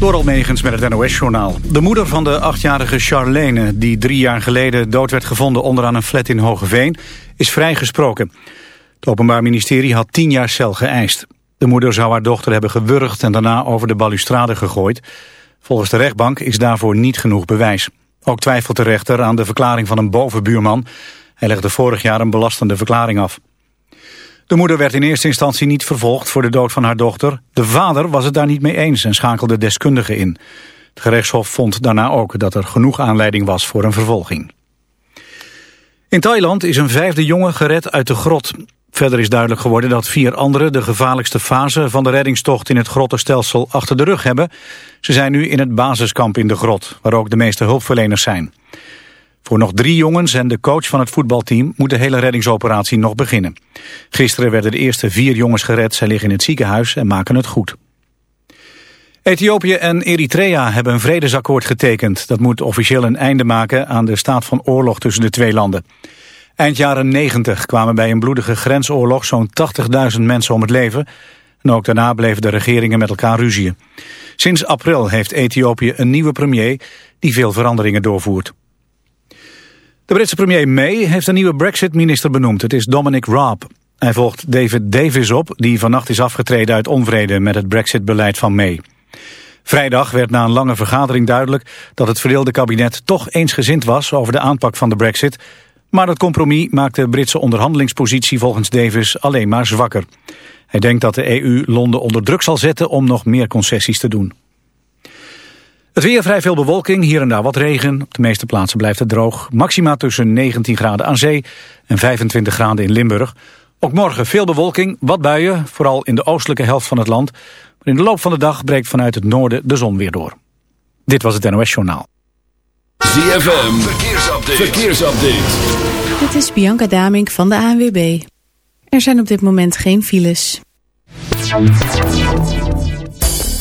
Door Almegens met het NOS-journaal. De moeder van de achtjarige Charlene, die drie jaar geleden dood werd gevonden onderaan een flat in Hogeveen, is vrijgesproken. Het Openbaar Ministerie had tien jaar cel geëist. De moeder zou haar dochter hebben gewurgd en daarna over de balustrade gegooid. Volgens de rechtbank is daarvoor niet genoeg bewijs. Ook twijfelt de rechter aan de verklaring van een bovenbuurman. Hij legde vorig jaar een belastende verklaring af. De moeder werd in eerste instantie niet vervolgd voor de dood van haar dochter. De vader was het daar niet mee eens en schakelde deskundigen in. Het gerechtshof vond daarna ook dat er genoeg aanleiding was voor een vervolging. In Thailand is een vijfde jongen gered uit de grot. Verder is duidelijk geworden dat vier anderen de gevaarlijkste fase van de reddingstocht in het grottenstelsel achter de rug hebben. Ze zijn nu in het basiskamp in de grot, waar ook de meeste hulpverleners zijn. Voor nog drie jongens en de coach van het voetbalteam moet de hele reddingsoperatie nog beginnen. Gisteren werden de eerste vier jongens gered. Zij liggen in het ziekenhuis en maken het goed. Ethiopië en Eritrea hebben een vredesakkoord getekend. Dat moet officieel een einde maken aan de staat van oorlog tussen de twee landen. Eind jaren 90 kwamen bij een bloedige grensoorlog zo'n 80.000 mensen om het leven. En ook daarna bleven de regeringen met elkaar ruzieën. Sinds april heeft Ethiopië een nieuwe premier die veel veranderingen doorvoert. De Britse premier May heeft een nieuwe Brexit-minister benoemd. Het is Dominic Raab. Hij volgt David Davis op, die vannacht is afgetreden uit onvrede met het Brexit-beleid van May. Vrijdag werd na een lange vergadering duidelijk dat het verdeelde kabinet toch eensgezind was over de aanpak van de Brexit. Maar dat compromis maakt de Britse onderhandelingspositie volgens Davis alleen maar zwakker. Hij denkt dat de EU Londen onder druk zal zetten om nog meer concessies te doen. Het weer vrij veel bewolking, hier en daar wat regen. Op de meeste plaatsen blijft het droog. Maxima tussen 19 graden aan zee en 25 graden in Limburg. Ook morgen veel bewolking, wat buien, vooral in de oostelijke helft van het land. Maar in de loop van de dag breekt vanuit het noorden de zon weer door. Dit was het NOS Journaal. ZFM, verkeersupdate. verkeersupdate. Dit is Bianca Damink van de ANWB. Er zijn op dit moment geen files.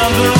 around the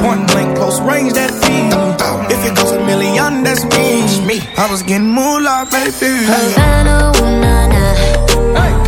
Point blank, close range, that me. If it goes a million, that's me. me. I was getting moolah, baby. Havana, ooh, nah, nah. Hey.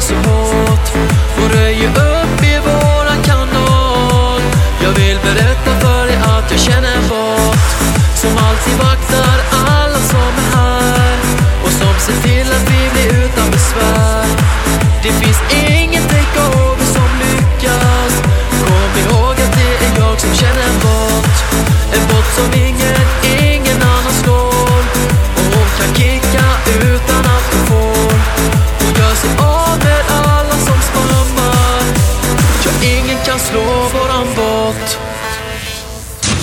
Banna så hårt. Och röjer upp i våran kanal Jag vill berätta för dig att jag känner en bot Som alltid vaktar alla som är här. Och som ser till att vi blir utan besvär. Det finns ingen takeover som lyckas. Kom ihåg att det är jag som känner en bot En bot som ingen, ingen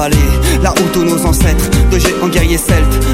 Hollywood.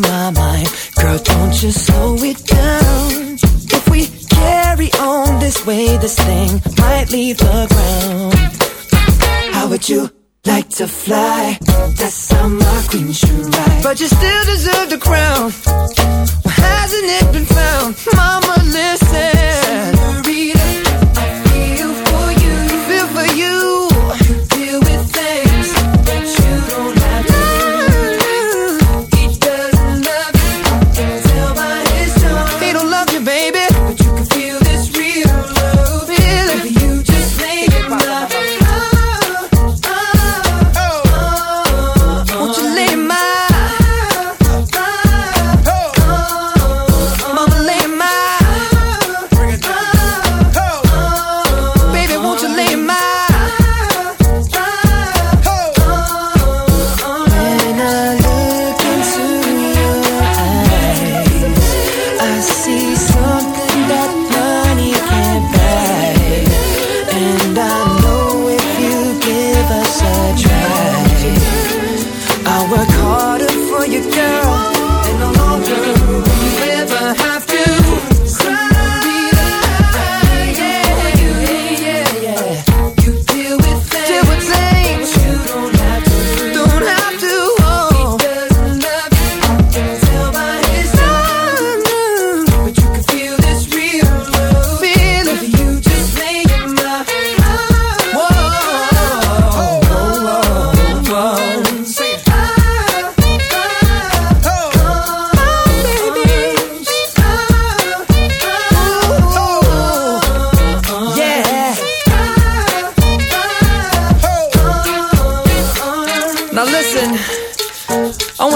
My mind. Girl, don't you slow it down. If we carry on this way, this thing might leave the ground. How would you like to fly? That's how my queen should ride. But you still deserve the crown. Well, hasn't it been found? Mama, listen.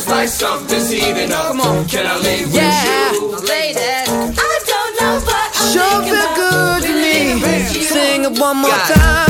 feels like something's heating up. Come on. Can I leave yeah. with you? Lady. I don't know, but I'm sure feel good to me. Sing it one more God. time.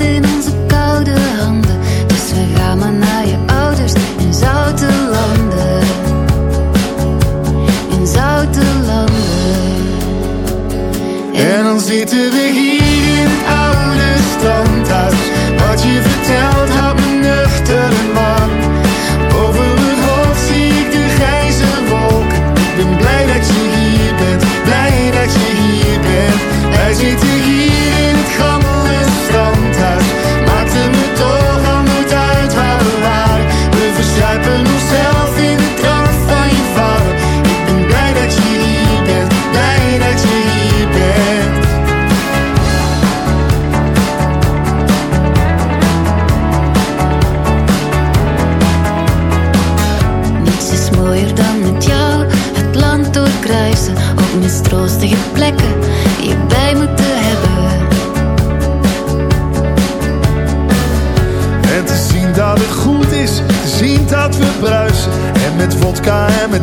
In onze koude handen, dus we gaan maar naar je ouders in zoute landen, in zoute landen. En dan zitten we hier. vodka en met